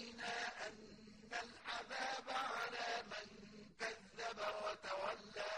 علينا أن العذاب على من كذب وتولى